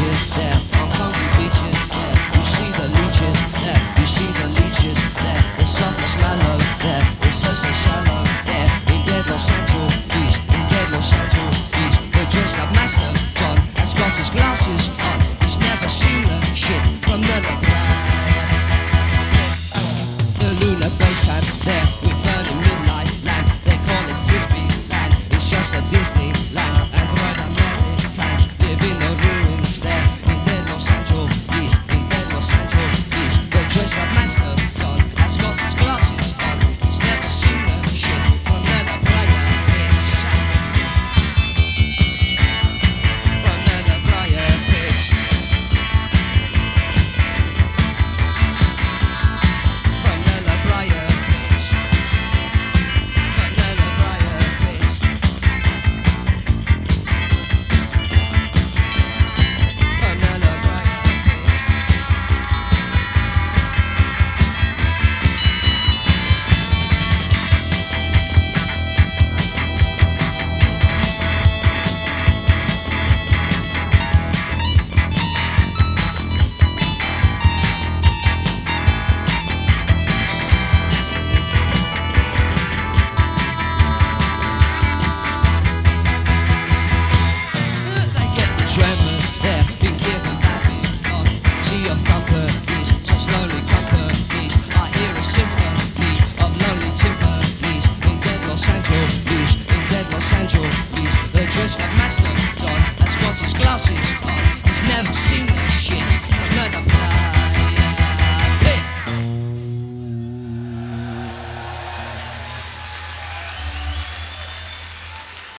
leeches there, on concrete beaches there. You see the leeches there, you see the leeches there. It's so marshmallow there, it's so so shallow there. In dead Los Angeles beach, in dead Los Angeles beach. The dressed up master John has got his glasses on. He's never seen the shit from the ground. The lunar base camp there with burning midnight lamp. They call it frisbee land. It's just a Disney. such lonely companies. I hear a symphony of lonely timpanis in dead Los Angeles, in dead Los Angeles. They're dressed like Scottish glasses on. He's never seen this shit. Of.